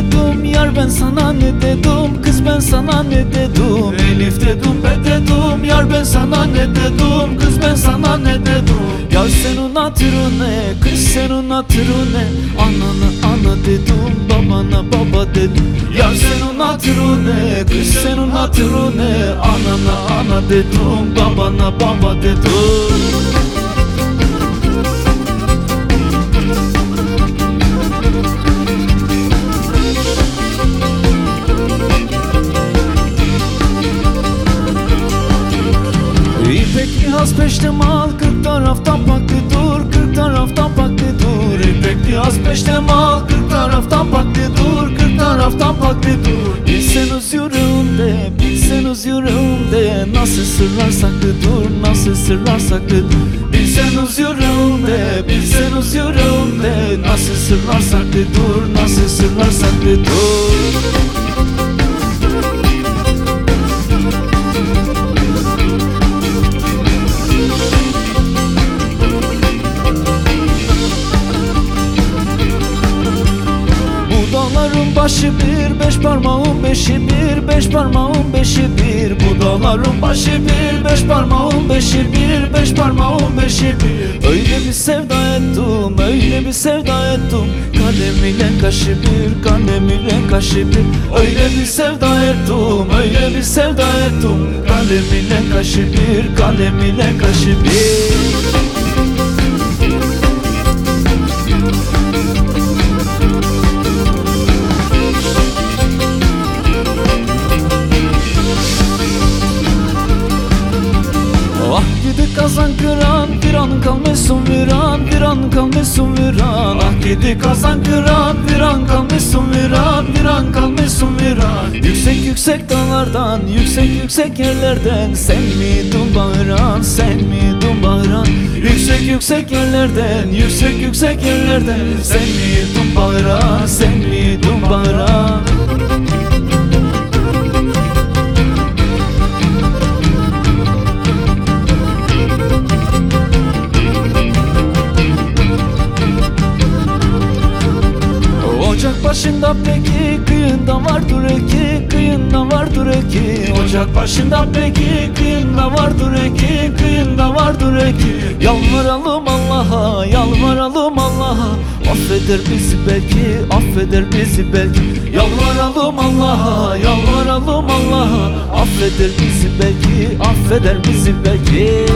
dedim Yar ben sana ne dedim Kız ben sana ne dedim? Elif dedim ben dedim Yar ben sana ne dedim Kız ben sana ne dedim? Ya senin hatırına Kız senin hatırına Ananı ana dedim Babana baba dedim. Ya senin hatırına Kız senin hatırına Anana ana dedim Babana baba dedim. Taraftan baktı dur. Bilseniz yüreğimde Bilseniz yüreğimde Nasıl sırlar saklı dur Nasıl sırlar saklı dur. Bilseniz yüreğimde Bilseniz yüreğimde Nasıl sırlar saklı dur Nasıl sırlar saklı başı bir, beş parmağın beşi bir, beş parmağın beşi bir. Bu dağların başı bir, beş parmağın beşi bir, beş parmağın beşi bir. Öyle bir sevda ettim, öyle bir sevda ettim. Kalem ile kaşı bir, kalem ile kaşı bir. Öyle bir sevda ettim, öyle bir sevda ettim. Kalem ile kaşı bir, kalem ile kaşı bir. Kalmışsın viran. Ah gidi kazan kıran bir an kalmışsın viran bir an kalmışsın viran. Yüksek yüksek dağlardan yüksek yüksek yerlerden. Sen miydin bağıran sen miydin bağıran Yüksek yüksek yerlerden yüksek yüksek yerlerden. Sen miydin bağıran sen miydin bağıran başında peki kıyında vardır eki Kıyında vardır eki. Ocak başında peki kıyında vardır eki Kıyında vardır eki. Yalvaralım Allah'a yalvaralım Allah'a. Affeder bizi belki affeder bizi belki. Yalvaralım Allah'a yalvaralım Allah'a. Affeder bizi belki affeder bizi belki